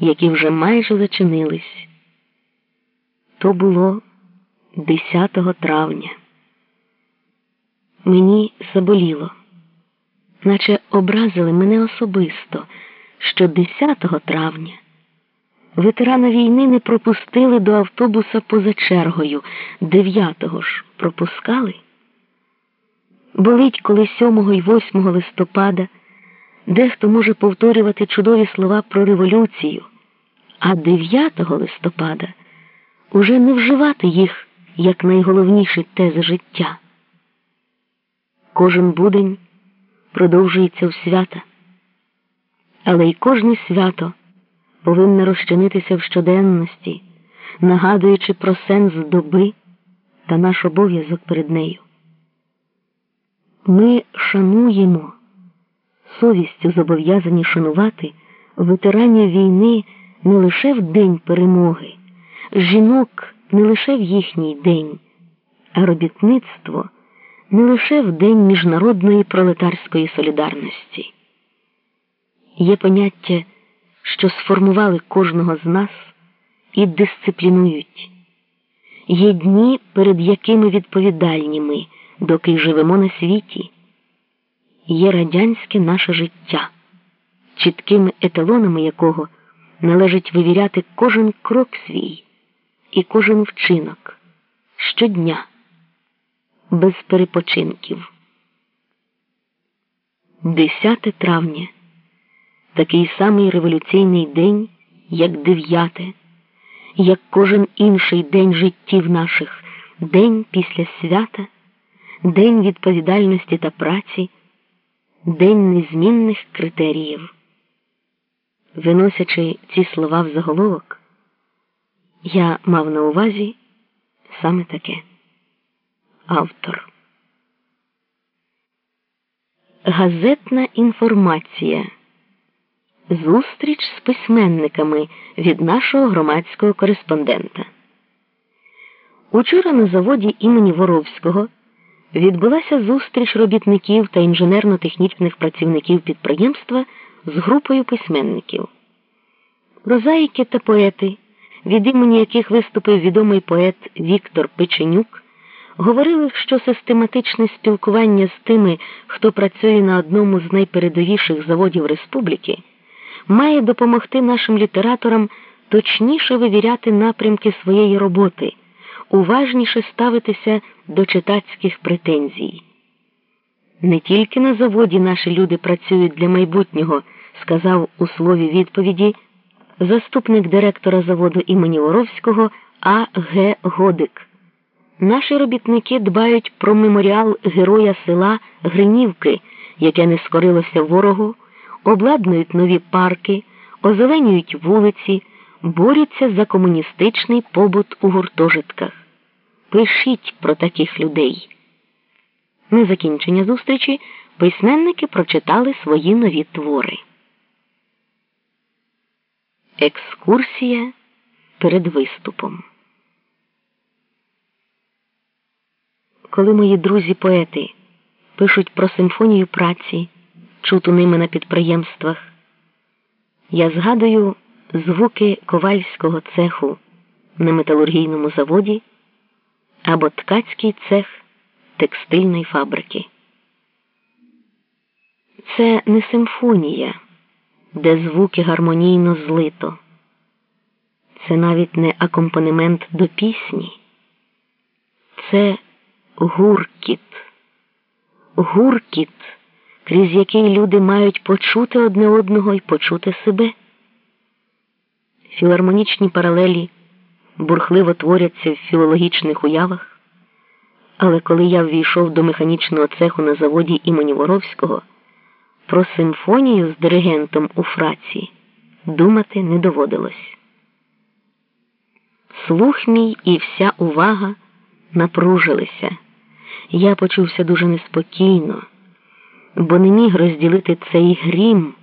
які вже майже зачинились. То було 10 травня. Мені заболіло, наче образили мене особисто, що 10 травня ветерана війни не пропустили до автобуса поза чергою, 9-го ж пропускали. Болить, коли 7 і 8 листопада дехто може повторювати чудові слова про революцію, а 9 листопада уже не вживати їх як найголовніші тези життя. Кожен будень продовжується в свята, але й кожне свято повинне розчинитися в щоденності, нагадуючи про сенс доби та наш обов'язок перед нею. Ми шануємо, совістю зобов'язані шанувати ветеранів війни не лише в день перемоги, жінок не лише в їхній день, а робітництво не лише в День міжнародної пролетарської солідарності. Є поняття, що сформували кожного з нас і дисциплінують. Є дні, перед якими відповідальні ми, доки живемо на світі. Є радянське наше життя, чіткими еталонами якого належить вивіряти кожен крок свій і кожен вчинок щодня, без перепочинків. 10 травня такий самий революційний день, як 9, як кожен інший день життів наших, день після свята, день відповідальності та праці, день незмінних критеріїв. Виносячи ці слова в заголовок, я мав на увазі саме таке. Автор. Газетна інформація. Зустріч з письменниками від нашого громадського кореспондента. Учора на заводі імені Воровського відбулася зустріч робітників та інженерно-технічних працівників підприємства з групою письменників. Прозаїки та поети, від імені яких виступив відомий поет Віктор Печенюк, говорили, що систематичне спілкування з тими, хто працює на одному з найпередовіших заводів республіки має допомогти нашим літераторам точніше вивіряти напрямки своєї роботи, уважніше ставитися до читацьких претензій. Не тільки на заводі наші люди працюють для майбутнього, сказав у слові відповіді заступник директора заводу імені Воровського А. Г. Годик. Наші робітники дбають про меморіал героя села Гринівки, яке не скорилося ворогу обладнують нові парки, озеленюють вулиці, борються за комуністичний побут у гуртожитках. Пишіть про таких людей. На закінчення зустрічі письменники прочитали свої нові твори. Екскурсія перед виступом. Коли мої друзі-поети пишуть про симфонію праці чуту ними на підприємствах. Я згадую звуки ковальського цеху на металургійному заводі або ткацький цех текстильної фабрики. Це не симфонія, де звуки гармонійно злито. Це навіть не акомпанемент до пісні. Це гуркіт. Гуркіт крізь який люди мають почути одне одного і почути себе. Філармонічні паралелі бурхливо творяться в філологічних уявах, але коли я ввійшов до механічного цеху на заводі імені Воровського, про симфонію з диригентом у фраці думати не доводилось. Слух мій і вся увага напружилися. Я почувся дуже неспокійно бо не міг розділити цей грім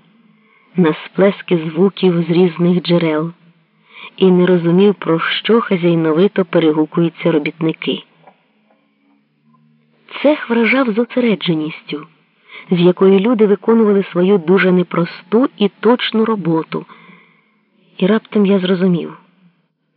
на сплески звуків з різних джерел і не розумів, про що хазяйновито перегукуються робітники. Цех вражав зосередженістю, з якою люди виконували свою дуже непросту і точну роботу, І раптом я зрозумів.